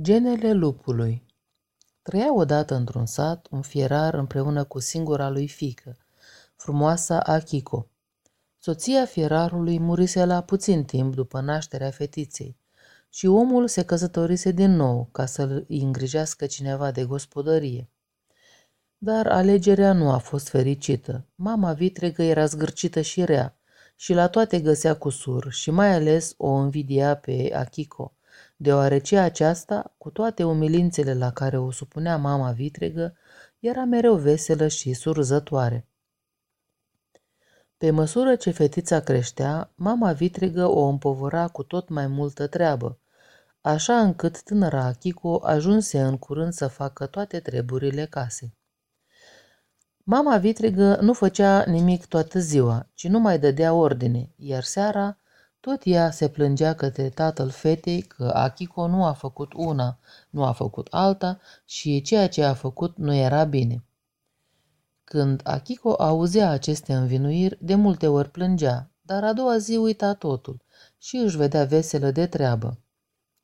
Genele lupului Trăia odată într-un sat un fierar împreună cu singura lui fică, frumoasa Akiko. Soția fierarului murise la puțin timp după nașterea fetiței și omul se căsătorise din nou ca să-l îngrijească cineva de gospodărie. Dar alegerea nu a fost fericită. Mama vitregă era zgârcită și rea și la toate găsea cusur și mai ales o învidia pe Akiko – deoarece aceasta, cu toate umilințele la care o supunea mama vitregă, era mereu veselă și surzătoare. Pe măsură ce fetița creștea, mama vitregă o împovăra cu tot mai multă treabă, așa încât tânăra Achiko ajunse în curând să facă toate treburile casei. Mama vitregă nu făcea nimic toată ziua, ci nu mai dădea ordine, iar seara tot ea se plângea către tatăl fetei că Akiko nu a făcut una, nu a făcut alta și ceea ce a făcut nu era bine. Când Akiko auzea aceste învinuiri, de multe ori plângea, dar a doua zi uita totul și își vedea veselă de treabă.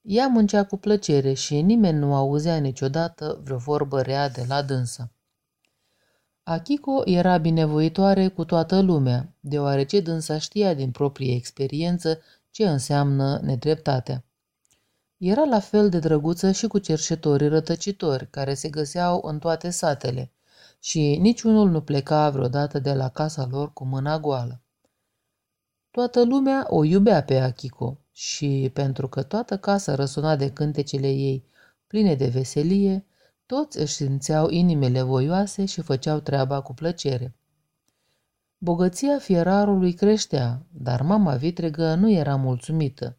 Ea muncea cu plăcere și nimeni nu auzea niciodată vreo vorbă rea de la dânsă. Akiko era binevoitoare cu toată lumea, deoarece dânsa știa din proprie experiență ce înseamnă nedreptatea. Era la fel de drăguță și cu cerșetorii rătăcitori, care se găseau în toate satele, și niciunul nu pleca vreodată de la casa lor cu mâna goală. Toată lumea o iubea pe Akiko și, pentru că toată casa răsuna de cântecele ei pline de veselie, toți își simțeau inimile voioase și făceau treaba cu plăcere. Bogăția fierarului creștea, dar mama vitregă nu era mulțumită.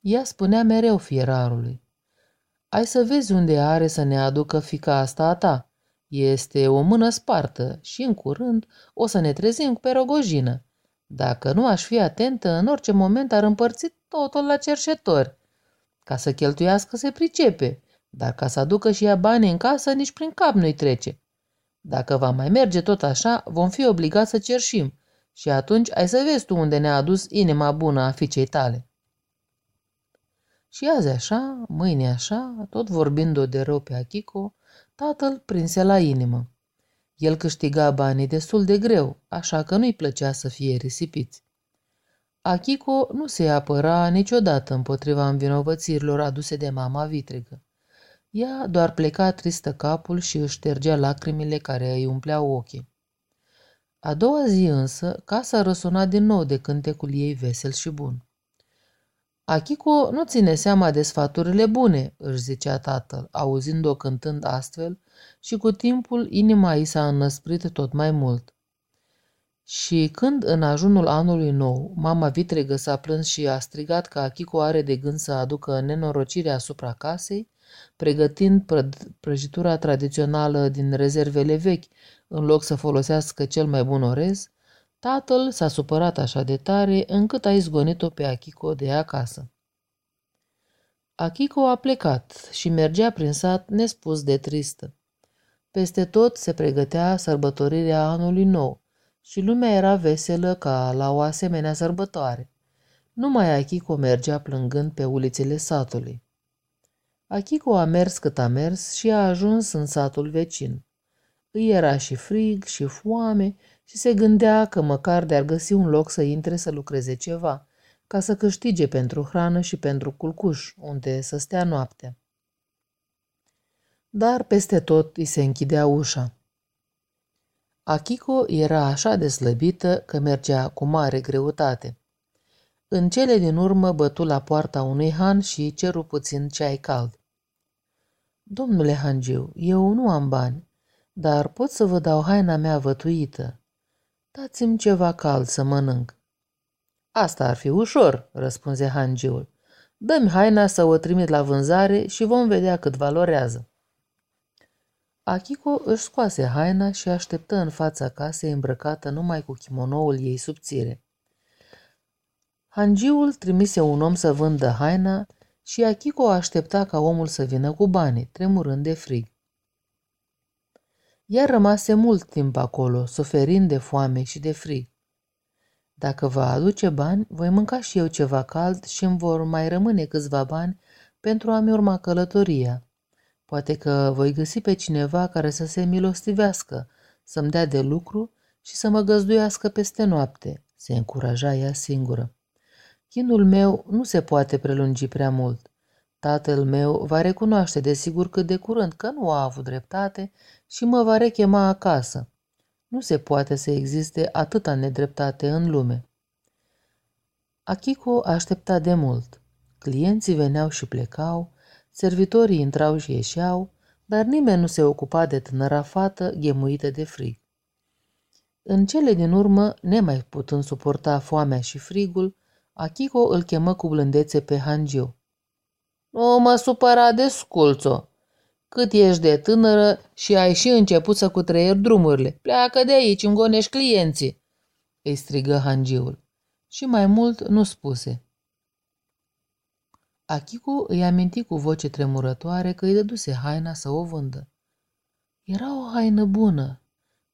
Ea spunea mereu fierarului, Ai să vezi unde are să ne aducă fica asta a ta. Este o mână spartă și în curând o să ne trezim pe rogojină. Dacă nu aș fi atentă, în orice moment ar împărți totul la cerșetori. Ca să cheltuiască se pricepe dar ca să aducă și ea bani în casă, nici prin cap nu-i trece. Dacă va mai merge tot așa, vom fi obligați să cerșim și atunci ai să vezi tu unde ne-a adus inima bună a fiicei tale. Și azi așa, mâine așa, tot vorbind-o de rău pe Achico, tatăl prinse la inimă. El câștiga banii destul de greu, așa că nu-i plăcea să fie risipiți. Achico nu se apăra niciodată împotriva învinovățirilor aduse de mama vitregă. Ea doar pleca tristă capul și își ștergea lacrimile care îi umpleau ochii. A doua zi însă, casa răsuna din nou de cântecul ei vesel și bun. Achiko nu ține seama de sfaturile bune, își zicea tatăl, auzind-o cântând astfel și cu timpul inima ei s-a înnăsprit tot mai mult. Și când în ajunul anului nou, mama vitregă s-a plâns și a strigat că Achiko are de gând să aducă nenorocire asupra casei, pregătind prăjitura tradițională din rezervele vechi, în loc să folosească cel mai bun orez, tatăl s-a supărat așa de tare încât a izgonit-o pe Akiko de acasă. Akiko a plecat și mergea prin sat nespus de tristă. Peste tot se pregătea sărbătorirea anului nou și lumea era veselă ca la o asemenea sărbătoare. Numai Akiko mergea plângând pe ulițele satului. Achico a mers cât a mers și a ajuns în satul vecin. Îi era și frig și foame și se gândea că măcar de-ar găsi un loc să intre să lucreze ceva, ca să câștige pentru hrană și pentru culcuș, unde să stea noaptea. Dar peste tot îi se închidea ușa. Achico era așa de slăbită că mergea cu mare greutate. În cele din urmă bătu la poarta unui han și ceru puțin ceai cald. Domnule Hangiu, eu nu am bani, dar pot să vă dau haina mea vătuită. Dați-mi ceva cald să mănânc. Asta ar fi ușor, răspunse Hangiul. Dă-mi haina să o trimit la vânzare și vom vedea cât valorează. Akiko își scoase haina și așteptă în fața casei îmbrăcată numai cu kimonoul ei subțire. Hangiul trimise un om să vândă haina și Akiko aștepta ca omul să vină cu bani, tremurând de frig. Ea rămase mult timp acolo, suferind de foame și de frig. Dacă va aduce bani, voi mânca și eu ceva cald și îmi vor mai rămâne câțiva bani pentru a-mi urma călătoria. Poate că voi găsi pe cineva care să se milostivească, să-mi dea de lucru și să mă găzduiască peste noapte, se încuraja ea singură. Chinul meu nu se poate prelungi prea mult. Tatăl meu va recunoaște desigur cât de curând că nu a avut dreptate și mă va rechema acasă. Nu se poate să existe atâta nedreptate în lume. Akiko aștepta de mult. Clienții veneau și plecau, servitorii intrau și ieșeau, dar nimeni nu se ocupa de tânăra fată ghemuită de frig. În cele din urmă, nemai putând suporta foamea și frigul, Akiko îl chemă cu blândețe pe Hangiu. Nu mă supăra de sculțo. Cât ești de tânără și ai și început să cutreieri drumurile. Pleacă de aici, îmi gonești clienții, îi strigă Hangiul. Și mai mult nu spuse. Achicu îi aminti cu voce tremurătoare că îi dăduse haina să o vândă. Era o haină bună.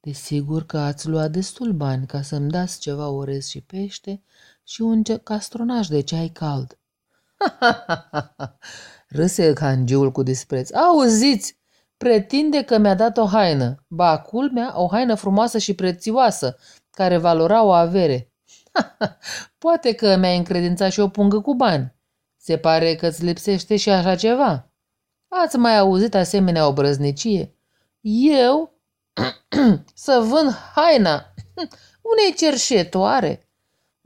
Desigur că ați luat destul bani ca să-mi dați ceva orez și pește și un castronaj de ceai cald. Râse hangiul cu dispreț. Auziți, pretinde că mi-a dat o haină. Ba, culmea, o haină frumoasă și prețioasă, care valora o avere. Poate că mi-ai încredințat și o pungă cu bani. Se pare că îți lipsește și așa ceva. Ați mai auzit asemenea obrăznicie? Eu? să vând haina unei cerșetoare?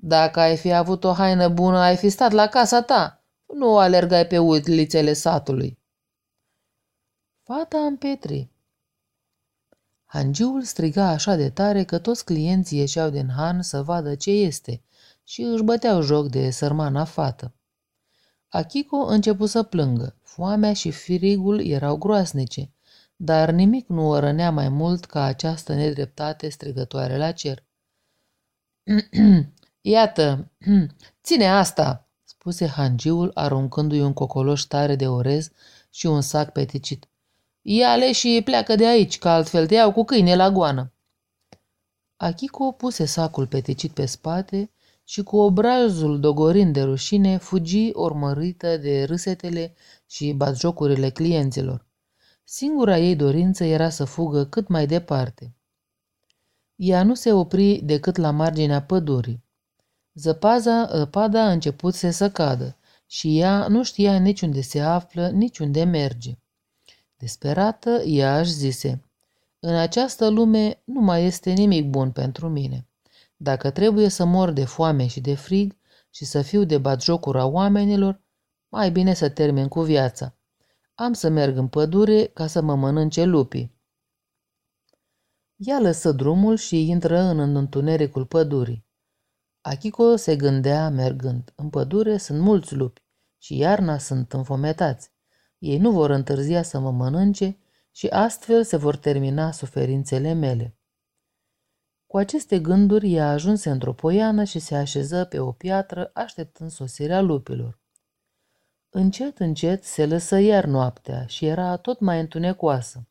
Dacă ai fi avut o haină bună, ai fi stat la casa ta. Nu alergai pe ulițele satului. Fata împetri. Hangiul striga așa de tare că toți clienții ieșeau din han să vadă ce este și își băteau joc de sărmana fată. Akiko început să plângă. Foamea și frigul erau groasnice, dar nimic nu o rănea mai mult ca această nedreptate strigătoare la cer. Iată, ține asta, spuse hangiul aruncându-i un cocoloș tare de orez și un sac peticit. Ia-le și pleacă de aici, că altfel te iau cu câine la goană. Achiko puse sacul peticit pe spate și cu obrazul dogorind de rușine fugi urmărită de râsetele și batjocurile clienților. Singura ei dorință era să fugă cât mai departe. Ea nu se opri decât la marginea pădurii. Zăpaza, zăpada a început să cadă și ea nu știa niciunde se află, niciunde merge. Desperată, ea își zise, în această lume nu mai este nimic bun pentru mine. Dacă trebuie să mor de foame și de frig și să fiu de batjocura oamenilor, mai bine să termin cu viața. Am să merg în pădure ca să mă mănânce lupii. Ea lăsă drumul și intră în întunericul pădurii. Achiko se gândea mergând. În pădure sunt mulți lupi și iarna sunt înfometați. Ei nu vor întârzia să mă mănânce și astfel se vor termina suferințele mele. Cu aceste gânduri ea ajunse într-o poiană și se așeză pe o piatră așteptând sosirea lupilor. Încet, încet se lăsă iar noaptea și era tot mai întunecoasă.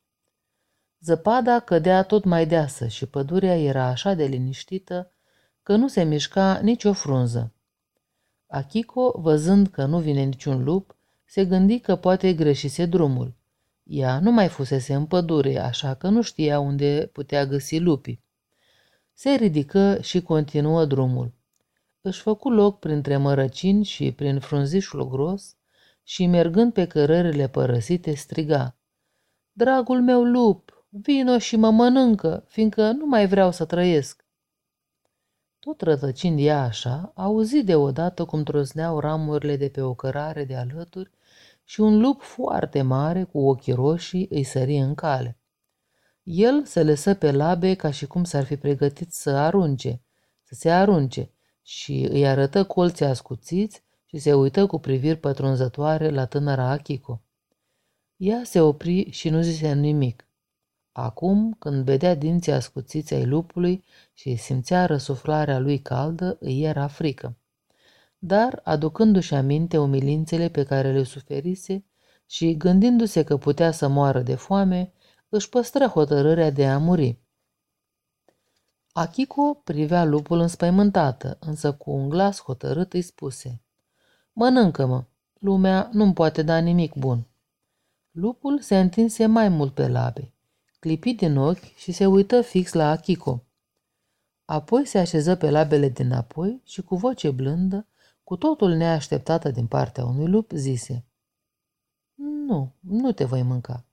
Zăpada cădea tot mai deasă și pădurea era așa de liniștită că nu se mișca nicio frunză. Achiko, văzând că nu vine niciun lup, se gândi că poate greșise drumul. Ea nu mai fusese în pădure, așa că nu știa unde putea găsi lupii. Se ridică și continuă drumul. Își făcu loc printre mărăcini și prin frunzișul gros și, mergând pe cărările părăsite, striga. Dragul meu lup, vino și mă mănâncă, fiindcă nu mai vreau să trăiesc. Tot rătăcind ea așa, auzi deodată cum trosneau ramurile de pe o cărare de alături și un lup foarte mare cu ochii roșii îi sări în cale. El se lăsă pe labe ca și cum s-ar fi pregătit să arunce, să se arunce și îi arătă colții ascuțiți și se uită cu priviri pătrunzătoare la tânăra Achiko. Ea se opri și nu zise nimic. Acum, când vedea dinții ascuțiți ai lupului și simțea răsuflarea lui caldă, îi era frică. Dar, aducându-și aminte umilințele pe care le suferise și gândindu-se că putea să moară de foame, își păstră hotărârea de a muri. Akiko privea lupul înspăimântată, însă cu un glas hotărât îi spuse Mănâncă-mă, lumea nu-mi poate da nimic bun. Lupul se întinse mai mult pe labe, clipi din ochi și se uită fix la Akiko. Apoi se așeză pe labele dinapoi și cu voce blândă, cu totul neașteptată din partea unui lup, zise Nu, nu te voi mânca.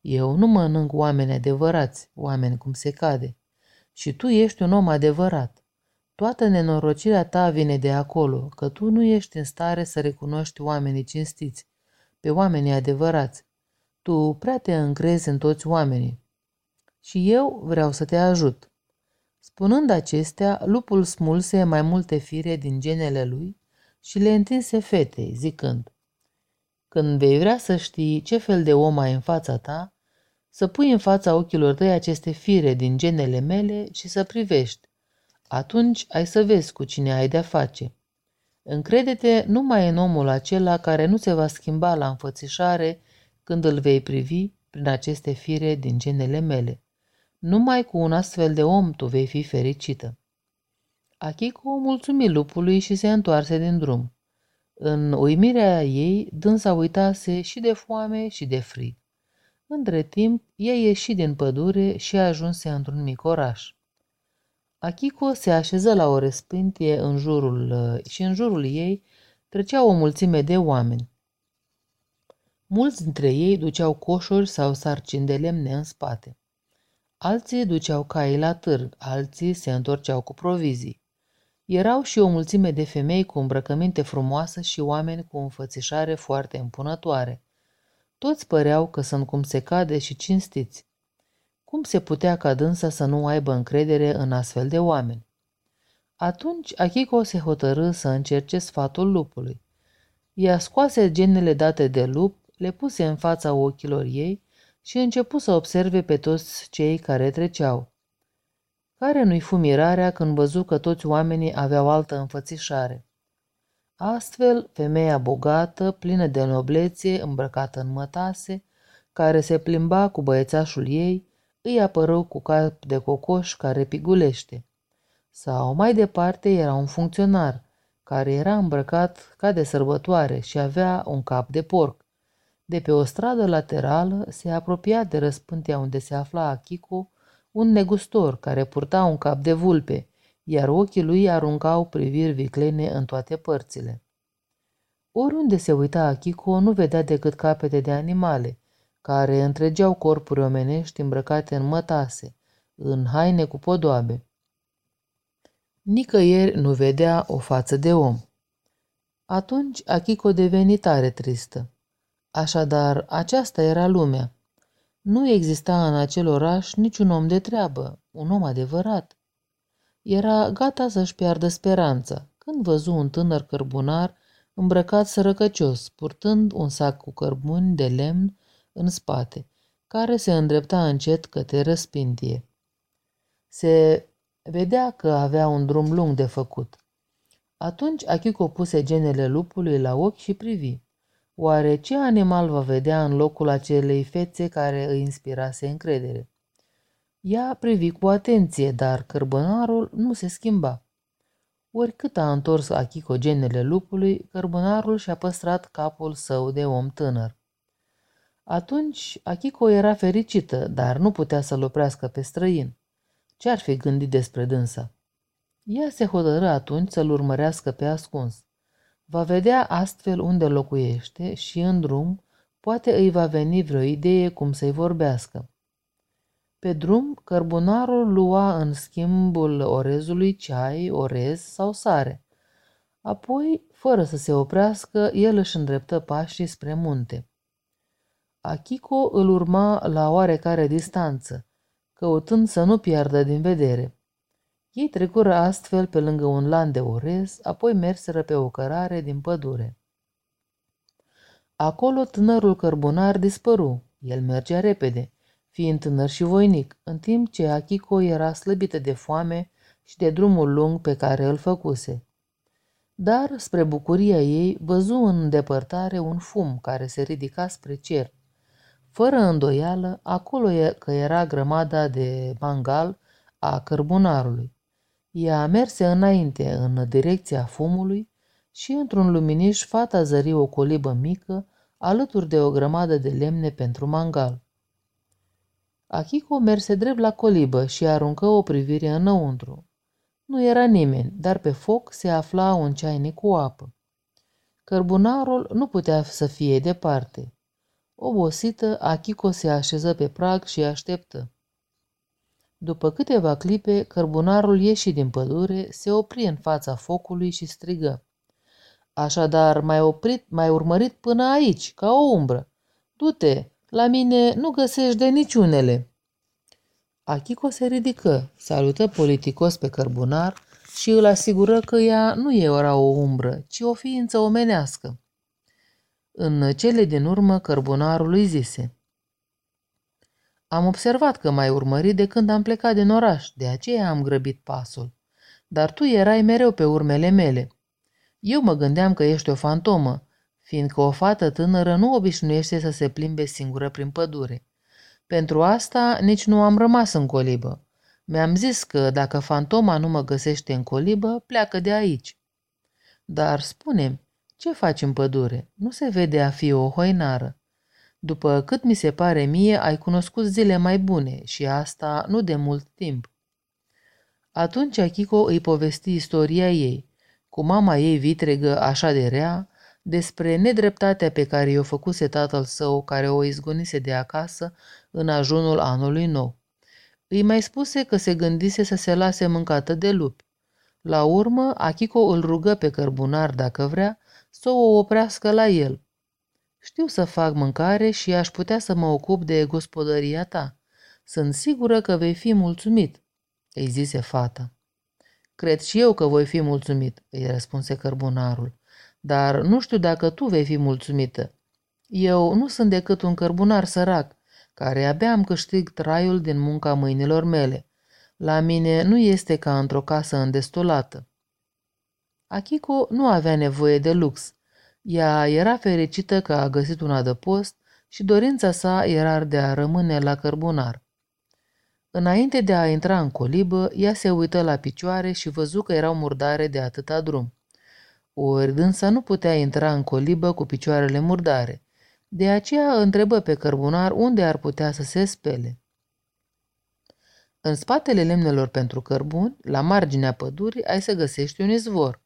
Eu nu mănânc oameni adevărați, oameni cum se cade. Și tu ești un om adevărat. Toată nenorocirea ta vine de acolo, că tu nu ești în stare să recunoști oamenii cinstiți, pe oamenii adevărați. Tu prea te încrezi în toți oamenii. Și eu vreau să te ajut. Spunând acestea, lupul smulse mai multe fire din genele lui și le întinse fetei, zicând, Când vei vrea să știi ce fel de om ai în fața ta, să pui în fața ochilor tăi aceste fire din genele mele și să privești. Atunci ai să vezi cu cine ai de-a face. Încrede-te numai în omul acela care nu se va schimba la înfățișare când îl vei privi prin aceste fire din genele mele. Numai cu un astfel de om tu vei fi fericită. Achiko mulțumi lupului și se întoarse din drum. În uimirea ei, dânsa uitase și de foame și de frig. Între timp, ea ieși din pădure și ajunse într-un mic oraș. Achiko se așeză la o respintie în jurul și în jurul ei trecea o mulțime de oameni. Mulți dintre ei duceau coșuri sau sarcini de lemne în spate. Alții duceau cai la târg, alții se întorceau cu provizii. Erau și o mulțime de femei cu îmbrăcăminte frumoasă și oameni cu înfățișare foarte impunătoare. Toți păreau că sunt cum se cade și cinstiți. Cum se putea ca dânsa să nu aibă încredere în astfel de oameni? Atunci Achiko se hotărâ să încerce sfatul lupului. Ea scoase genele date de lup, le puse în fața ochilor ei și începu să observe pe toți cei care treceau. Care nu-i fu mirarea când văzu că toți oamenii aveau altă înfățișare? Astfel, femeia bogată, plină de noblețe, îmbrăcată în mătase, care se plimba cu băiețașul ei, îi apără cu cap de cocoș care pigulește. Sau mai departe era un funcționar, care era îmbrăcat ca de sărbătoare și avea un cap de porc. De pe o stradă laterală se apropia de răspântea unde se afla Achico un negustor care purta un cap de vulpe, iar ochii lui aruncau priviri viclene în toate părțile. Oriunde se uita Achico nu vedea decât capete de animale, care întregeau corpuri omenești îmbrăcate în mătase, în haine cu podoabe. Nicăieri nu vedea o față de om. Atunci Achico deveni tare tristă. Așadar, aceasta era lumea. Nu exista în acel oraș niciun om de treabă, un om adevărat. Era gata să-și piardă speranța, când văzu un tânăr cărbunar îmbrăcat sărăcăcios, purtând un sac cu cărbuni de lemn în spate, care se îndrepta încet către răspintie. Se vedea că avea un drum lung de făcut. Atunci Achico puse genele lupului la ochi și privi. Oare ce animal va vedea în locul acelei fețe care îi inspirase încredere? Ea privi cu atenție, dar cărbunarul nu se schimba. Oricât a întors Achico genele lupului, cărbunarul și-a păstrat capul său de om tânăr. Atunci Achico era fericită, dar nu putea să-l oprească pe străin. Ce-ar fi gândit despre dânsa? Ea se hotărâ atunci să-l urmărească pe ascuns. Va vedea astfel unde locuiește și în drum poate îi va veni vreo idee cum să-i vorbească. Pe drum, cărbunarul lua în schimbul orezului ceai, orez sau sare. Apoi, fără să se oprească, el își îndreptă pașii spre munte. Achiko îl urma la oarecare distanță, căutând să nu piardă din vedere. Ei trecură astfel pe lângă un lan de orez, apoi merseră pe o cărare din pădure. Acolo tânărul cărbunar dispăru. El mergea repede, fiind tânăr și voinic, în timp ce Akiko era slăbită de foame și de drumul lung pe care îl făcuse. Dar, spre bucuria ei, văzu în depărtare un fum care se ridica spre cer. Fără îndoială, acolo că era grămada de mangal a cărbunarului. Ea merse înainte în direcția fumului și într-un luminiș fata zări o colibă mică alături de o grămadă de lemne pentru mangal. Achiko merse drept la colibă și aruncă o privire înăuntru. Nu era nimeni, dar pe foc se afla un ceainic cu apă. Cărbunarul nu putea să fie departe. Obosită, Achiko se așeză pe prag și așteptă. După câteva clipe, cărbunarul ieși din pădure, se opri în fața focului și strigă. Așadar, mai oprit, mai urmărit până aici, ca o umbră. Du-te, la mine nu găsești de niciunele. Achiko se ridică, salută politicos pe cărbunar și îl asigură că ea nu era o umbră, ci o ființă omenească. În cele din urmă, cărbunarul îi zise. Am observat că m-ai urmărit de când am plecat din oraș, de aceea am grăbit pasul. Dar tu erai mereu pe urmele mele. Eu mă gândeam că ești o fantomă, fiindcă o fată tânără nu obișnuiește să se plimbe singură prin pădure. Pentru asta nici nu am rămas în colibă. Mi-am zis că dacă fantoma nu mă găsește în colibă, pleacă de aici. Dar spune ce faci în pădure? Nu se vede a fi o hoinară. După cât mi se pare mie, ai cunoscut zile mai bune și asta nu de mult timp. Atunci Achiko îi povesti istoria ei, cu mama ei vitregă așa de rea, despre nedreptatea pe care i-o făcuse tatăl său care o izgonise de acasă în ajunul anului nou. Îi mai spuse că se gândise să se lase mâncată de lupi. La urmă, Achiko îl rugă pe cărbunar, dacă vrea, să o oprească la el. Știu să fac mâncare și aș putea să mă ocup de gospodăria ta. Sunt sigură că vei fi mulțumit, îi zise fata. Cred și eu că voi fi mulțumit, îi răspunse cărbunarul, dar nu știu dacă tu vei fi mulțumită. Eu nu sunt decât un cărbunar sărac, care abia am câștig traiul din munca mâinilor mele. La mine nu este ca într-o casă îndestulată. Achiko nu avea nevoie de lux. Ea era fericită că a găsit un adăpost și dorința sa era de a rămâne la cărbunar. Înainte de a intra în colibă, ea se uită la picioare și văzu că erau murdare de atâta drum. Ori dânsa nu putea intra în colibă cu picioarele murdare. De aceea întrebă pe cărbunar unde ar putea să se spele. În spatele lemnelor pentru cărbuni, la marginea pădurii, ai să găsești un izvor.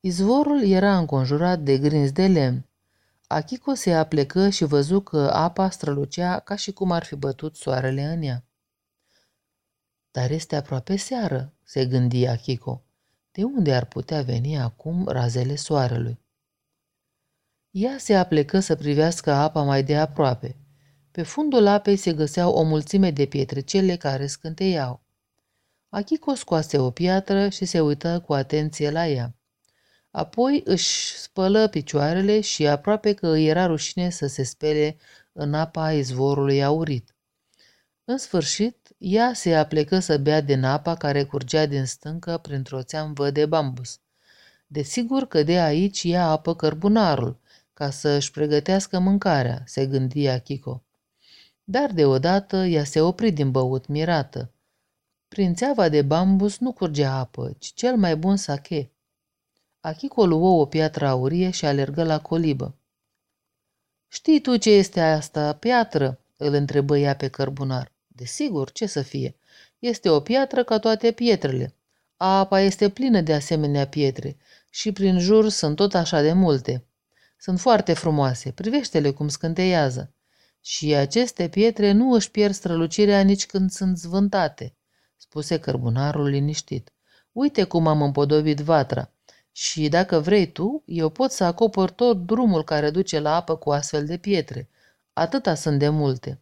Izvorul era înconjurat de grinzi de lemn. Achiko se aplecă și văzu că apa strălucea ca și cum ar fi bătut soarele în ea. Dar este aproape seară, se gândi Achiko. De unde ar putea veni acum razele soarelui? Ea se aplecă să privească apa mai de aproape. Pe fundul apei se găseau o mulțime de pietricele care scânteiau. Achiko scoase o piatră și se uită cu atenție la ea. Apoi își spălă picioarele și aproape că îi era rușine să se spele în apa izvorului aurit. În sfârșit, ea se aplecă să bea din apa care curgea din stâncă printr-o țeamvă de bambus. Desigur că de aici ia apă cărbunarul, ca să își pregătească mâncarea, se gândia Chico. Dar deodată ea se opri din băut mirată. Prin țeava de bambus nu curgea apă, ci cel mai bun sache. Achiko luă o piatră aurie și alergă la colibă. Știi tu ce este asta, piatră?" îl întrebă ea pe cărbunar. Desigur, ce să fie? Este o piatră ca toate pietrele. Apa este plină de asemenea pietre și prin jur sunt tot așa de multe. Sunt foarte frumoase, privește-le cum scânteiază. Și aceste pietre nu își pierd strălucirea nici când sunt zvântate, spuse cărbunarul liniștit. Uite cum am împodobit vatra. Și dacă vrei tu, eu pot să acopăr tot drumul care duce la apă cu astfel de pietre. Atâta sunt de multe.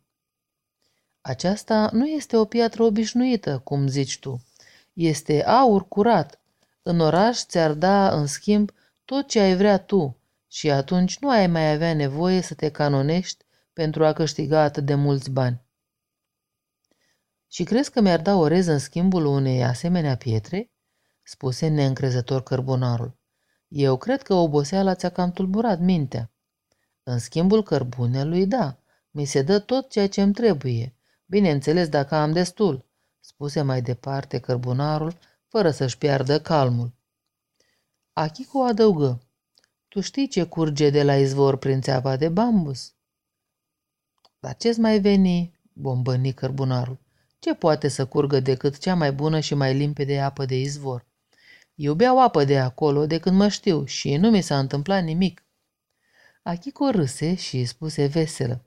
Aceasta nu este o piatră obișnuită, cum zici tu. Este aur curat. În oraș ți-ar da, în schimb, tot ce ai vrea tu și atunci nu ai mai avea nevoie să te canonești pentru a câștiga atât de mulți bani. Și crezi că mi-ar da orez în schimbul unei asemenea pietre? Spuse neîncrezător cărbunarul. Eu cred că oboseala ți-a cam tulburat mintea. În schimbul cărbunelui, da, mi se dă tot ceea ce îmi trebuie. Bineînțeles, dacă am destul, spuse mai departe cărbunarul, fără să-și piardă calmul. Achico adăugă, Tu știi ce curge de la izvor prin țeava de bambus? Dar ce-ți mai veni? bombăni cărbunarul. Ce poate să curgă decât cea mai bună și mai limpede apă de izvor? Eu beau apă de acolo de când mă știu și nu mi s-a întâmplat nimic. Achico râse și spuse veselă.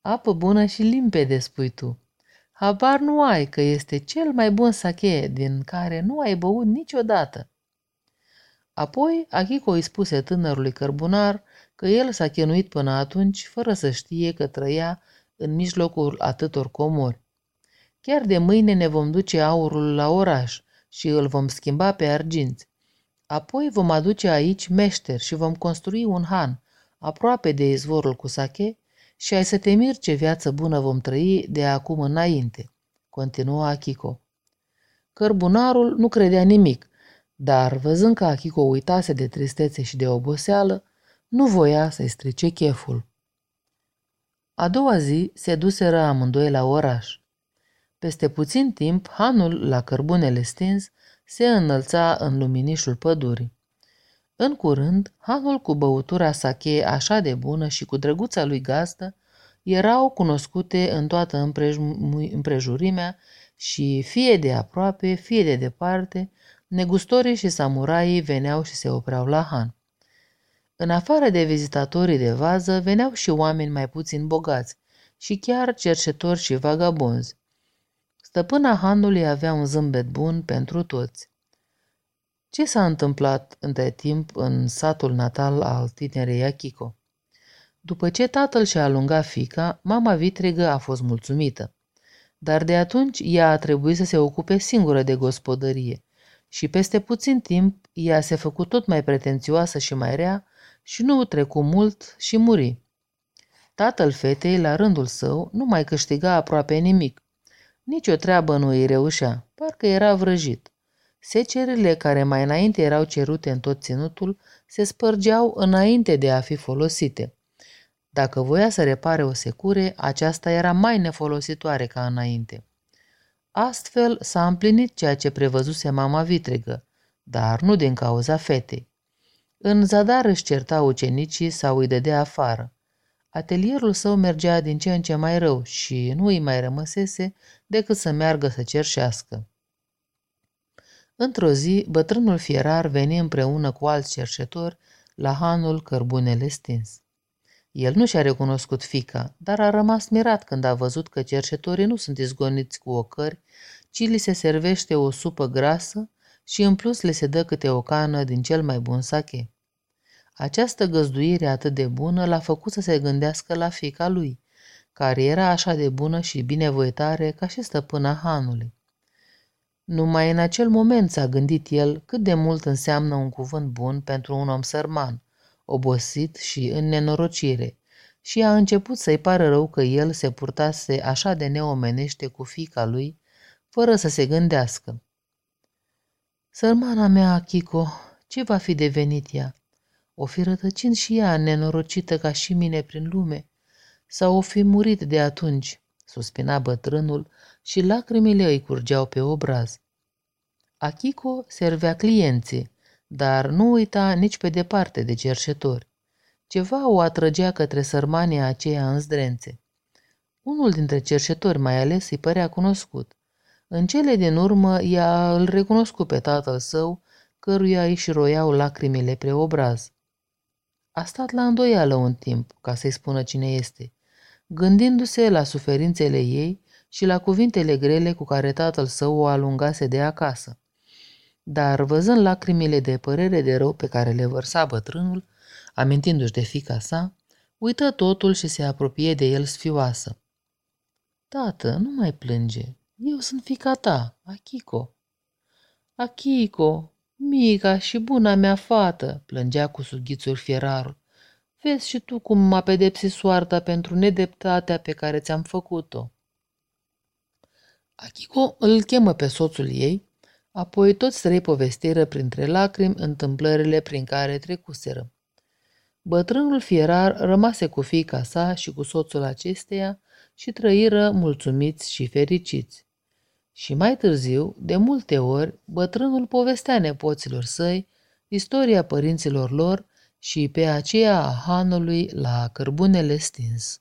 Apă bună și limpede, spui tu. Habar nu ai că este cel mai bun sache din care nu ai băut niciodată. Apoi Achico îi spuse tânărului cărbunar că el s-a chenuit până atunci fără să știe că trăia în mijlocul atâtor comori. Chiar de mâine ne vom duce aurul la oraș și îl vom schimba pe arginți. Apoi vom aduce aici meșteri și vom construi un han, aproape de izvorul cu sache, și ai să te miri ce viață bună vom trăi de acum înainte, continuă Achiko. Cărbunarul nu credea nimic, dar văzând că Achiko uitase de tristețe și de oboseală, nu voia să-i strice cheful. A doua zi se duseră amândoi la oraș. Peste puțin timp, hanul la cărbunele stins se înălța în luminișul pădurii. În curând, hanul cu băutura sache așa de bună și cu drăguța lui gazdă erau cunoscute în toată împrejurimea și fie de aproape, fie de departe, negustorii și samuraii veneau și se opreau la han. În afară de vizitatorii de vază, veneau și oameni mai puțin bogați și chiar cercetori și vagabonzi. Stăpâna hanului avea un zâmbet bun pentru toți. Ce s-a întâmplat între timp în satul natal al tinerei Akiko? După ce tatăl și-a alungat fica, mama vitregă a fost mulțumită. Dar de atunci ea a trebuit să se ocupe singură de gospodărie și peste puțin timp ea se făcut tot mai pretențioasă și mai rea și nu trecu mult și muri. Tatăl fetei, la rândul său, nu mai câștiga aproape nimic. Nici o treabă nu îi reușea, parcă era vrăjit. Secerile care mai înainte erau cerute în tot ținutul se spărgeau înainte de a fi folosite. Dacă voia să repare o secure, aceasta era mai nefolositoare ca înainte. Astfel s-a împlinit ceea ce prevăzuse mama vitregă, dar nu din cauza fetei. În zadar își certa ucenicii sau îi dădea afară. Atelierul său mergea din ce în ce mai rău și nu îi mai rămăsese decât să meargă să cerșească. Într-o zi, bătrânul fierar veni împreună cu alți cercetori la hanul cărbunele stins. El nu și-a recunoscut fica, dar a rămas mirat când a văzut că cercetorii nu sunt izgoniți cu ocări, ci li se servește o supă grasă și în plus le se dă câte o cană din cel mai bun sache. Această găzduire atât de bună l-a făcut să se gândească la fica lui, care era așa de bună și binevoitare ca și stăpâna hanului. Numai în acel moment s-a gândit el cât de mult înseamnă un cuvânt bun pentru un om sărman, obosit și în nenorocire, și a început să-i pară rău că el se purtase așa de neomenește cu fica lui, fără să se gândească. Sărmana mea, Chico, ce va fi devenit ea? O fi rătăcind și ea nenorocită ca și mine prin lume? Sau o fi murit de atunci? Suspina bătrânul și lacrimile îi curgeau pe obraz. Achiko servea clienții, dar nu uita nici pe departe de cerșetori. Ceva o atrăgea către sărmania aceea în zdrențe. Unul dintre cerșetori mai ales îi părea cunoscut. În cele din urmă, ea îl recunoscu pe tatăl său, căruia își roiau lacrimile pe obraz. A stat la îndoială un timp, ca să-i spună cine este, gândindu-se la suferințele ei și la cuvintele grele cu care tatăl său o alungase de acasă. Dar văzând lacrimile de părere de rău pe care le vărsa bătrânul, amintindu-și de fica sa, uită totul și se apropie de el sfioasă. Tată, nu mai plânge. Eu sunt fica ta, Achiko. Achiko, mica și buna mea fată, plângea cu sughițuri fierarul. Vezi și tu cum m-a pedepsit soarta pentru nedeptatea pe care ți-am făcut-o. Achiko îl chemă pe soțul ei Apoi toți trei povestiră printre lacrimi întâmplările prin care trecuseră. Bătrânul fierar rămase cu fiica sa și cu soțul acesteia și trăiră mulțumiți și fericiți. Și mai târziu, de multe ori, bătrânul povestea nepoților săi istoria părinților lor și pe aceea a hanului la cărbunele stins.